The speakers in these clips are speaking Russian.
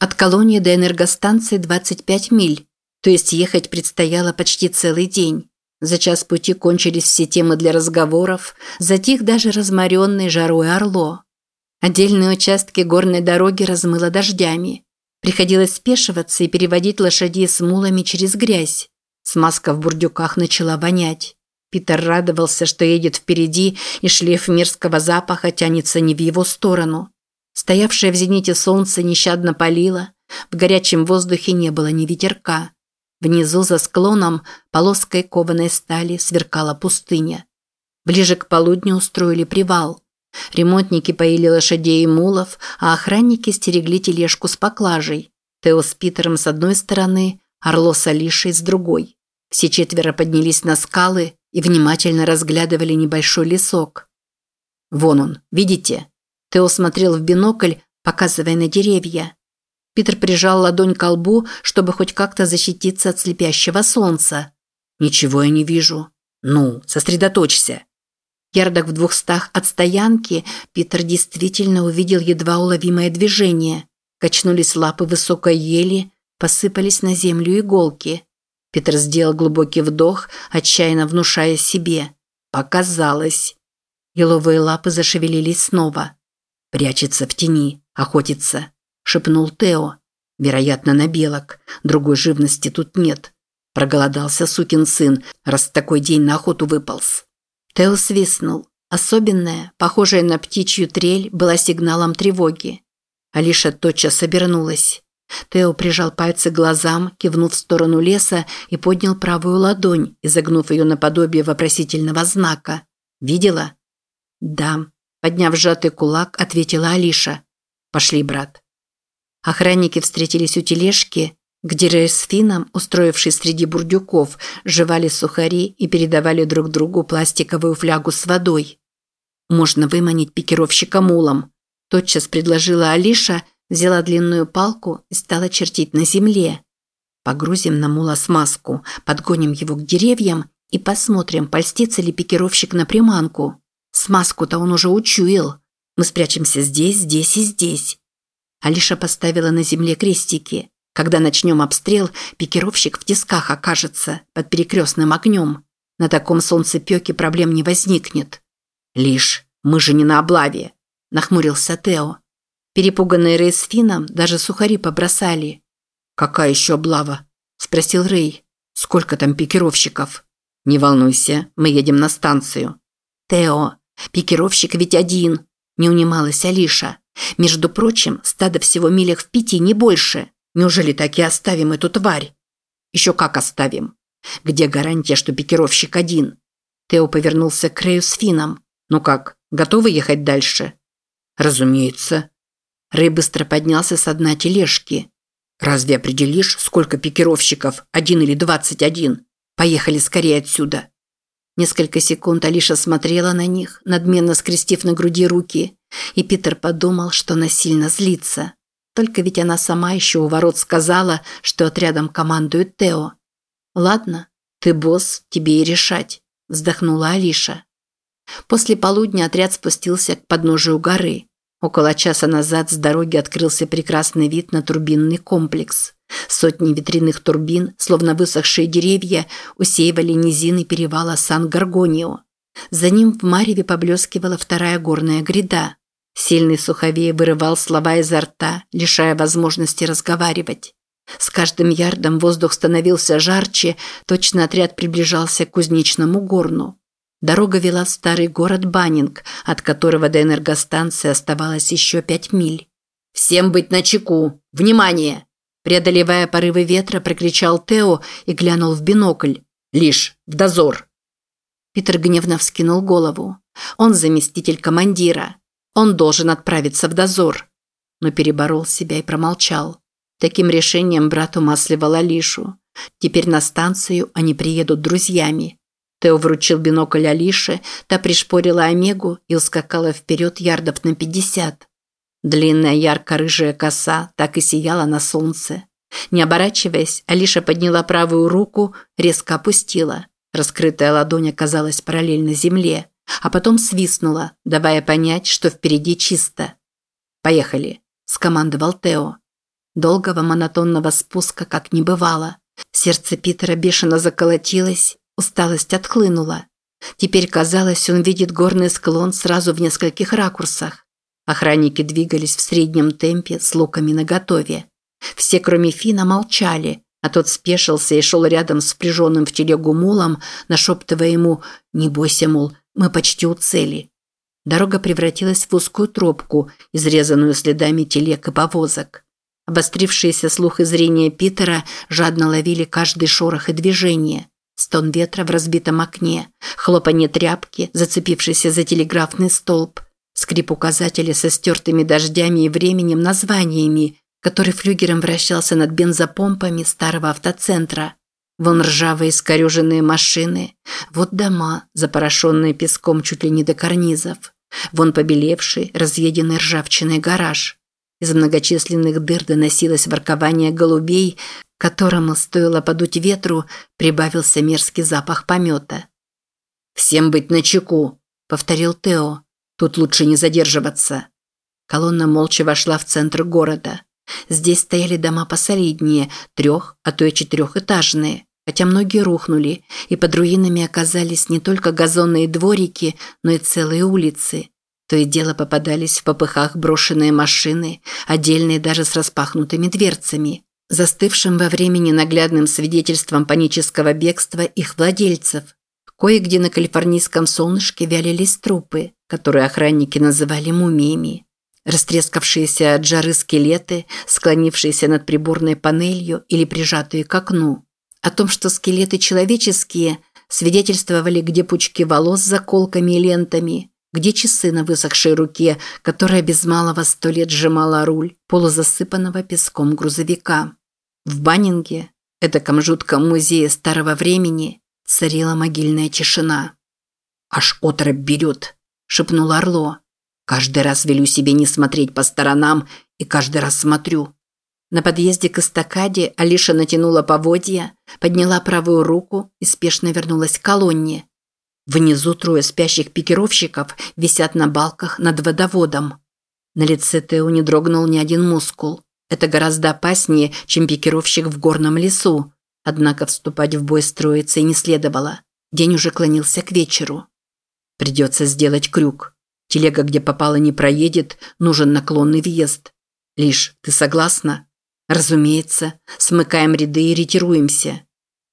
От колонии до энергостанции 25 миль, то есть ехать предстояло почти целый день. За час пути кончились все темы для разговоров, затих даже разморенный жарой Орло. Отдельные участки горной дороги размыло дождями. Приходилось спешиваться и переводить лошадей с мулами через грязь. Смазка в бурдюках начала вонять. Питер радовался, что едет впереди, и шлейф мерзкого запаха тянется не в его сторону. Стоявшее в зените солнце нещадно палило, в горячем воздухе не было ни ветерка. Внизу за склоном полоской кованой стали сверкала пустыня. Ближе к полудню устроили привал. Ремонтники поили лошадей и мулов, а охранники стерегли тележку с поклажей. Тео с Питером с одной стороны, Орло с Алишей с другой. Все четверо поднялись на скалы и внимательно разглядывали небольшой лесок. «Вон он, видите?» Тео смотрел в бинокль, показывая на деревья. Питер прижал ладонь к лбу, чтобы хоть как-то защититься от слепящего солнца. «Ничего я не вижу. Ну, сосредоточься». Ярдах в двухстах от стоянки Питер действительно увидел едва уловимое движение. Качнулись лапы высокой ели, посыпались на землю иголки. Питер сделал глубокий вдох, отчаянно внушая себе. Показалось. Еловые лапы зашевелились снова. «Прячется в тени, охотится», – шепнул Тео. «Вероятно, на белок. Другой живности тут нет. Проголодался сукин сын, раз такой день на охоту выполз». Тео свистнул. Особенная, похожая на птичью трель, была сигналом тревоги. Алиша тотчас обернулась. Тео прижал пальцы к глазам, кивнув в сторону леса и поднял правую ладонь, изогнув ее наподобие вопросительного знака. «Видела?» «Да», Подняв сжатый кулак, ответила Алиша. «Пошли, брат». Охранники встретились у тележки, где Рэй с Фином, устроившись среди бурдюков, жевали сухари и передавали друг другу пластиковую флягу с водой. «Можно выманить пикировщика мулом», – тотчас предложила Алиша, взяла длинную палку и стала чертить на земле. «Погрузим на мула смазку, подгоним его к деревьям и посмотрим, польстится ли пикировщик на приманку». Смазку-то он уже учуял. Мы спрячемся здесь, здесь и здесь. Алиша поставила на земле крестики. Когда начнем обстрел, пикировщик в тисках окажется под перекрестным огнем. На таком солнцепеке проблем не возникнет. Лишь мы же не на облаве, нахмурился Тео. Перепуганные Рэй с Фином даже сухари побросали. Какая еще облава? спросил Рэй. Сколько там пикировщиков? Не волнуйся, мы едем на станцию. Тео, «Пикировщик ведь один», – не унималась Алиша. «Между прочим, стадо всего милях в пяти, не больше. Неужели так и оставим эту тварь?» «Еще как оставим. Где гарантия, что пикировщик один?» Тео повернулся к Рэю с Фином. «Ну как, готовы ехать дальше?» «Разумеется». Рэй быстро поднялся с дна тележки. «Разве определишь, сколько пикировщиков? Один или двадцать один? Поехали скорее отсюда!» Несколько секунд Алиша смотрела на них, надменно скрестив на груди руки, и Питер подумал, что она сильно злится. Только ведь она сама еще у ворот сказала, что отрядом командует Тео. «Ладно, ты босс, тебе и решать», – вздохнула Алиша. После полудня отряд спустился к подножию горы. Около часа назад с дороги открылся прекрасный вид на турбинный комплекс. Сотни ветряных турбин, словно высохшие деревья, усеивали низины перевала Сан-Гаргонио. За ним в мареве поблескивала вторая горная гряда. Сильный суховей вырывал слова изо рта, лишая возможности разговаривать. С каждым ярдом воздух становился жарче, точно отряд приближался к кузнечному горну. Дорога вела в старый город Баннинг, от которого до энергостанции оставалось еще пять миль. «Всем быть начеку! Внимание!» Преодолевая порывы ветра, прокричал Тео и глянул в бинокль. «Лишь в дозор!» Питер гневно вскинул голову. Он заместитель командира. Он должен отправиться в дозор. Но переборол себя и промолчал. Таким решением брат умасливал Алишу. Теперь на станцию они приедут друзьями. Тео вручил бинокль Алише, та пришпорила Омегу и ускакала вперед ярдов на пятьдесят. Длинная ярко-рыжая коса так и сияла на солнце. Не оборачиваясь, Алиша подняла правую руку, резко опустила. Раскрытая ладонь оказалась параллельно земле, а потом свистнула, давая понять, что впереди чисто. «Поехали», – скомандовал Тео. Долгого монотонного спуска как не бывало. Сердце Питера бешено заколотилось, усталость отхлынула. Теперь казалось, он видит горный склон сразу в нескольких ракурсах. Охранники двигались в среднем темпе с луками наготове. Все, кроме Фина, молчали, а тот спешился и шел рядом с впряженным в телегу мулом, нашептывая ему «Не бойся, мул, мы почти у цели». Дорога превратилась в узкую тропку, изрезанную следами телег и повозок. Обострившиеся слух и зрение Питера жадно ловили каждый шорох и движение. Стон ветра в разбитом окне, хлопанье тряпки, зацепившейся за телеграфный столб, скрип указателя со стертыми дождями и временем названиями, который флюгером вращался над бензопомпами старого автоцентра. Вон ржавые искореженные машины, вот дома, запорошенные песком чуть ли не до карнизов, вон побелевший, разъеденный ржавчиной гараж. Из многочисленных дыр доносилось воркование голубей, которому, стоило подуть ветру, прибавился мерзкий запах помета. «Всем быть начеку», – повторил Тео. «Тут лучше не задерживаться». Колонна молча вошла в центр города. Здесь стояли дома посолиднее, трех, а то и четырехэтажные, хотя многие рухнули, и под руинами оказались не только газонные дворики, но и целые улицы. То и дело попадались в попыхах брошенные машины, отдельные даже с распахнутыми дверцами, застывшим во времени наглядным свидетельством панического бегства их владельцев. Кое-где на калифорнийском солнышке вялились трупы, которые охранники называли мумиями. Растрескавшиеся от жары скелеты, склонившиеся над приборной панелью или прижатые к окну. О том, что скелеты человеческие, свидетельствовали где пучки волос с заколками и лентами, где часы на высохшей руке, которая без малого сто лет сжимала руль полузасыпанного песком грузовика. В Баннинге, эдаком жутком музее старого времени, царила могильная тишина. «Аж отрыв берет», – шепнул Орло. «Каждый раз велю себе не смотреть по сторонам, и каждый раз смотрю». На подъезде к эстакаде Алиша натянула поводья, подняла правую руку и спешно вернулась к колонне. Внизу трое спящих пикировщиков висят на балках над водоводом. На лице Тео не дрогнул ни один мускул. Это гораздо опаснее, чем пикировщик в горном лесу. Однако вступать в бой с троицей не следовало. День уже клонился к вечеру. Придется сделать крюк. Телега, где попала, не проедет, нужен наклонный въезд. Лишь, ты согласна? Разумеется, смыкаем ряды и ретируемся.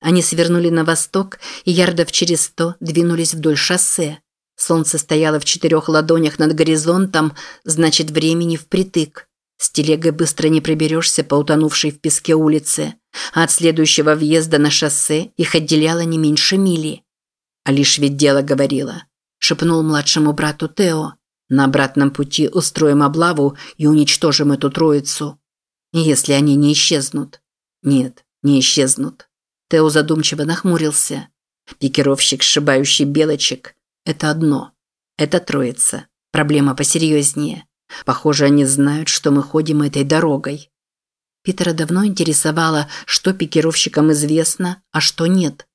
Они свернули на восток и ярдов через сто двинулись вдоль шоссе. Солнце стояло в четырех ладонях над горизонтом, значит, времени впритык. С телегой быстро не проберешься по утонувшей в песке улице, а от следующего въезда на шоссе их отделяло не меньше мили. А лишь ведь дело говорила, шепнул младшему брату Тео. На обратном пути устроим облаву и уничтожим эту троицу. Если они не исчезнут. Нет, не исчезнут. Тео задумчиво нахмурился. Пикировщик, сшибающий белочек – это одно. Это троица. Проблема посерьезнее. Похоже, они знают, что мы ходим этой дорогой. Питера давно интересовало, что пикировщикам известно, а что нет.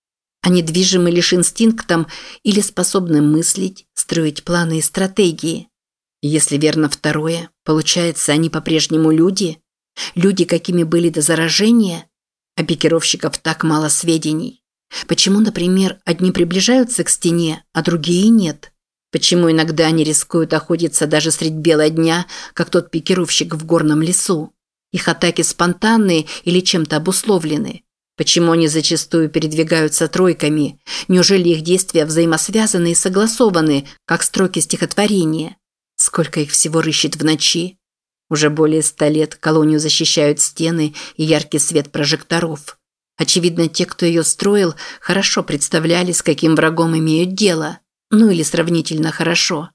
Они движимы лишь инстинктом или способны мыслить, строить планы и стратегии. Если верно второе, получается, они по-прежнему люди? Люди, какими были до заражения – о пикировщиков так мало сведений. Почему, например, одни приближаются к стене, а другие нет? Почему иногда они рискуют охотиться даже средь бела дня, как тот пикировщик в горном лесу? Их атаки спонтанные или чем-то обусловлены? Почему они зачастую передвигаются тройками? Неужели их действия взаимосвязаны и согласованы, как строки стихотворения? Сколько их всего рыщет в ночи? Уже более ста лет колонию защищают стены и яркий свет прожекторов. Очевидно, те, кто ее строил, хорошо представляли, с каким врагом имеют дело. Ну или сравнительно хорошо.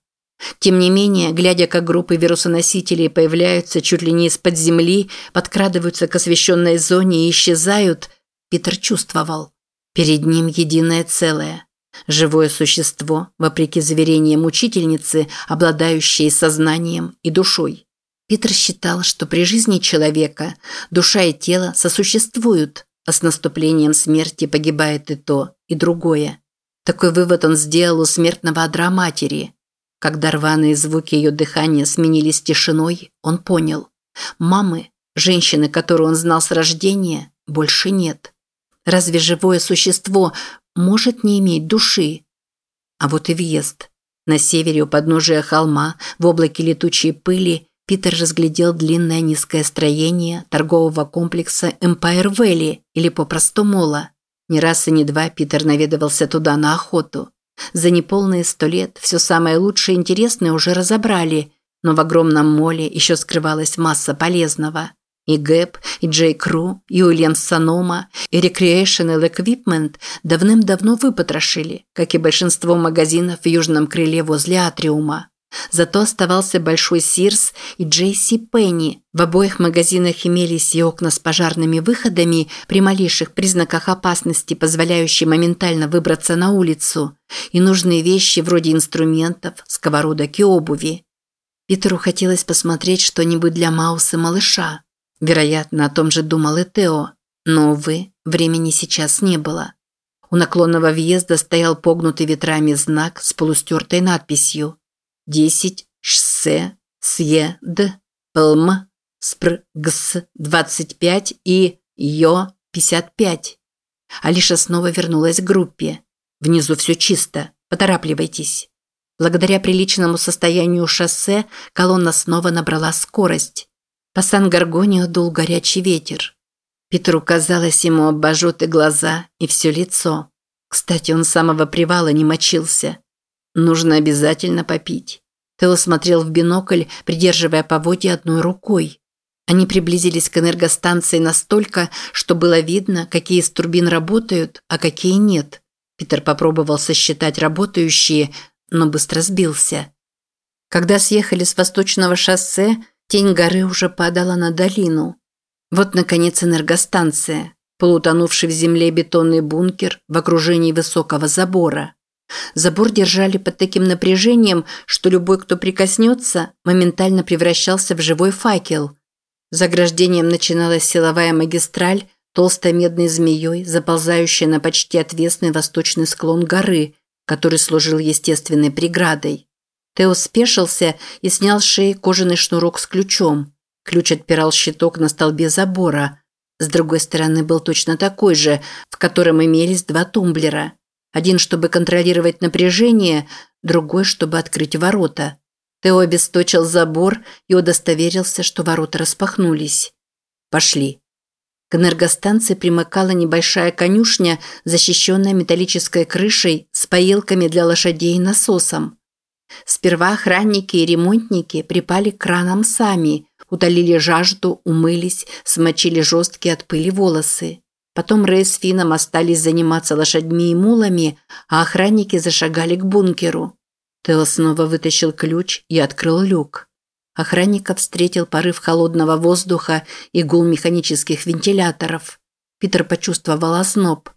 Тем не менее, глядя, как группы вирусоносителей появляются чуть ли не из-под земли, подкрадываются к освещенной зоне и исчезают, Питер чувствовал. Перед ним единое целое. Живое существо, вопреки заверениям учительницы, обладающее сознанием и душой. Питер считал, что при жизни человека душа и тело сосуществуют, а с наступлением смерти погибает и то, и другое. Такой вывод он сделал у смертного одра матери. Когда рваные звуки ее дыхания сменились тишиной, он понял. Мамы, Женщины, которую он знал с рождения, больше нет. Разве живое существо может не иметь души? А вот и въезд. На севере у подножия холма, в облаке летучей пыли, Питер разглядел длинное низкое строение торгового комплекса Empire Valley или попросту мола. Ни раз и ни два Питер наведывался туда на охоту. За неполные сто лет все самое лучшее и интересное уже разобрали, но в огромном моле еще скрывалась масса полезного. И Гэп, и Джей Кру, и Уильямс Санома, и Recreational Equipment давным-давно выпотрошили, как и большинство магазинов в южном крыле возле Атриума. Зато оставался Большой Сирс и Джейси Пенни. В обоих магазинах имелись и окна с пожарными выходами при малейших признаках опасности, позволяющие моментально выбраться на улицу, и нужные вещи вроде инструментов, сковородок и обуви. Питеру хотелось посмотреть что-нибудь для Мауса малыша. Вероятно, о том же думал и Тео, но, увы, времени сейчас не было. У наклонного въезда стоял погнутый ветрами знак с полустертой надписью «10 шссе сьед плм спр гс 25 и йо 55». Алиша снова вернулась к группе. «Внизу все чисто. Поторапливайтесь». Благодаря приличному состоянию шоссе колонна снова набрала скорость. По Сан-Гаргонио дул горячий ветер. Петру казалось, ему обожжет и глаза, и все лицо. Кстати, он с самого привала не мочился. Нужно обязательно попить. Тео смотрел в бинокль, придерживая поводья одной рукой. Они приблизились к энергостанции настолько, что было видно, какие из турбин работают, а какие нет. Питер попробовал сосчитать работающие, но быстро сбился. Когда съехали с восточного шоссе, Тень горы уже падала на долину. Вот, наконец, энергостанция, полутонувший в земле бетонный бункер в окружении высокого забора. Забор держали под таким напряжением, что любой, кто прикоснется, моментально превращался в живой факел. За ограждением начиналась силовая магистраль, толстой медной змеей, заползающая на почти отвесный восточный склон горы, который служил естественной преградой. Тео спешился и снял с шеи кожаный шнурок с ключом. Ключ отпирал щиток на столбе забора. С другой стороны был точно такой же, в котором имелись два тумблера. Один, чтобы контролировать напряжение, другой, чтобы открыть ворота. Тео обесточил забор и удостоверился, что ворота распахнулись. «Пошли». К энергостанции примыкала небольшая конюшня, защищенная металлической крышей с поилками для лошадей и насосом. Сперва охранники и ремонтники припали к кранам сами, утолили жажду, умылись, смочили жесткие от пыли волосы. Потом Рэй с Фином остались заниматься лошадьми и мулами, а охранники зашагали к бункеру. Тео снова вытащил ключ и открыл люк. Охранника встретил порыв холодного воздуха и гул механических вентиляторов. Питер почувствовал озноб.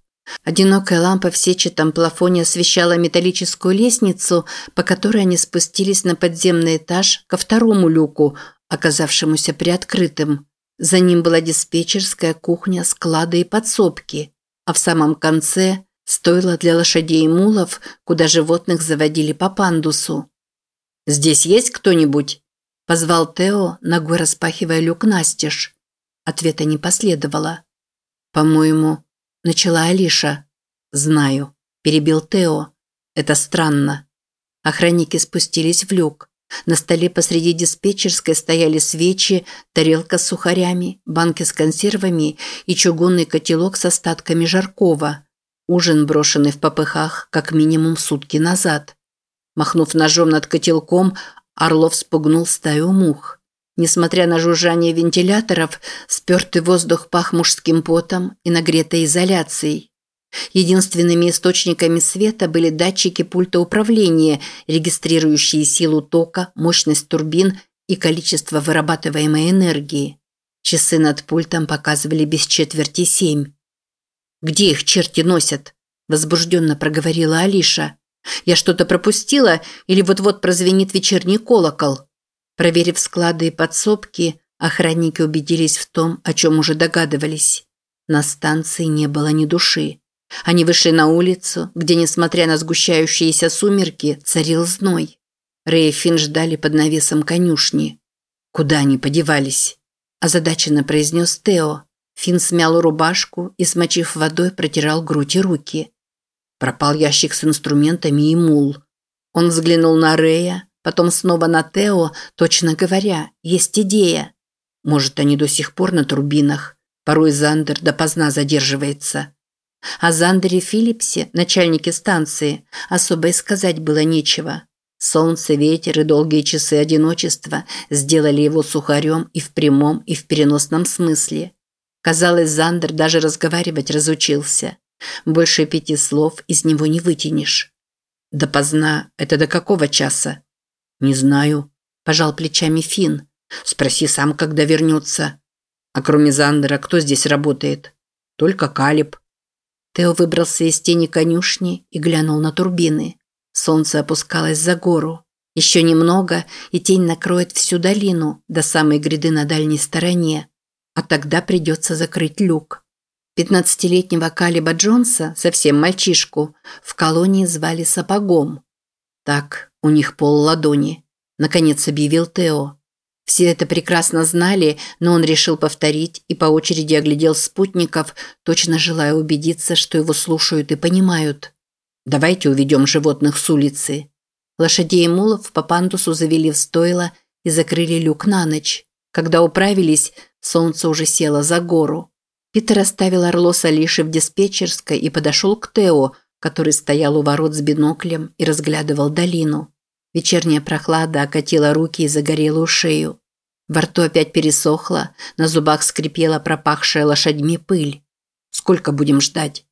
Одинокая лампа в сетчатом плафоне освещала металлическую лестницу, по которой они спустились на подземный этаж ко второму люку, оказавшемуся приоткрытым. За ним была диспетчерская кухня, склады и подсобки, а в самом конце – стойло для лошадей и мулов, куда животных заводили по пандусу. «Здесь есть кто-нибудь?» – позвал Тео, ногой распахивая люк настежь. Ответа не последовало. «По-моему, начала Алиша. «Знаю», – перебил Тео. «Это странно». Охранники спустились в люк. На столе посреди диспетчерской стояли свечи, тарелка с сухарями, банки с консервами и чугунный котелок с остатками жаркого. Ужин, брошенный в попыхах, как минимум сутки назад. Махнув ножом над котелком, Орлов спугнул стаю мух. Несмотря на жужжание вентиляторов, спертый воздух пах мужским потом и нагретой изоляцией. Единственными источниками света были датчики пульта управления, регистрирующие силу тока, мощность турбин и количество вырабатываемой энергии. Часы над пультом показывали без четверти семь. «Где их черти носят?» – возбужденно проговорила Алиша. «Я что-то пропустила или вот-вот прозвенит вечерний колокол?» Проверив склады и подсобки, охранники убедились в том, о чем уже догадывались. На станции не было ни души. Они вышли на улицу, где, несмотря на сгущающиеся сумерки, царил зной. Рэй и Финн ждали под навесом конюшни. Куда они подевались? озадаченно произнес Тео. Финн смял рубашку и, смочив водой, протирал грудь и руки. Пропал ящик с инструментами и мул. Он взглянул на Рея, потом снова на Тео, точно говоря, есть идея. Может, они до сих пор на турбинах. Порой Зандер допоздна задерживается. О Зандере Филлипсе, начальнике станции, особо и сказать было нечего. Солнце, ветер и долгие часы одиночества сделали его сухарем и в прямом, и в переносном смысле. Казалось, Зандер даже разговаривать разучился. Больше пяти слов из него не вытянешь. Допоздна – это до какого часа? Не знаю. Пожал плечами Фин. Спроси сам, когда вернется. А кроме Зандера, кто здесь работает? Только Калиб. Тео выбрался из тени конюшни и глянул на турбины. Солнце опускалось за гору. Еще немного, и тень накроет всю долину до самой гряды на дальней стороне. А тогда придется закрыть люк. Пятнадцатилетнего Калиба Джонса, совсем мальчишку, в колонии звали Сапогом. Так, у них пол ладони. Наконец объявил Тео. Все это прекрасно знали, но он решил повторить и по очереди оглядел спутников, точно желая убедиться, что его слушают и понимают. Давайте уведем животных с улицы. Лошадей и мулов по пандусу завели в стойло и закрыли люк на ночь. Когда управились, солнце уже село за гору. Питер оставил Орло с Алишей в диспетчерской и подошел к Тео, который стоял у ворот с биноклем и разглядывал долину. Вечерняя прохлада окатила руки и загорелую шею. Во рту опять пересохло, на зубах скрипела пропахшая лошадьми пыль. «Сколько будем ждать?»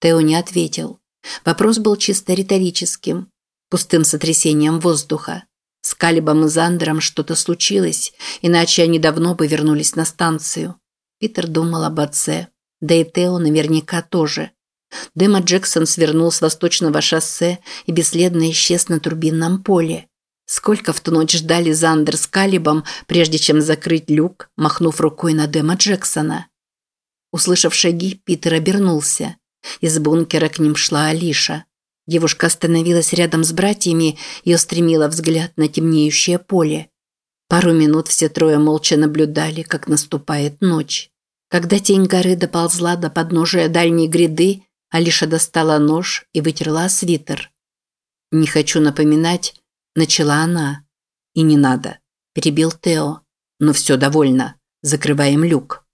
Тео не ответил. Вопрос был чисто риторическим, пустым сотрясением воздуха. С Калибом и Зандером что-то случилось, иначе они давно бы вернулись на станцию. Питер думал об отце. Да и Тео наверняка тоже. Дэма Джексон свернул с восточного шоссе и бесследно исчез на турбинном поле. Сколько в ту ночь ждали Зандер с Калибом, прежде чем закрыть люк, махнув рукой на Дэма Джексона. Услышав шаги, Питер обернулся. Из бункера к ним шла Алиша. Девушка остановилась рядом с братьями и устремила взгляд на темнеющее поле. Пару минут все трое молча наблюдали, как наступает ночь. Когда тень горы доползла до подножия дальней гряды, Алиша достала нож и вытерла свитер. «Не хочу напоминать», – начала она. «И не надо», – перебил Тео. «Но все довольно. Закрываем люк».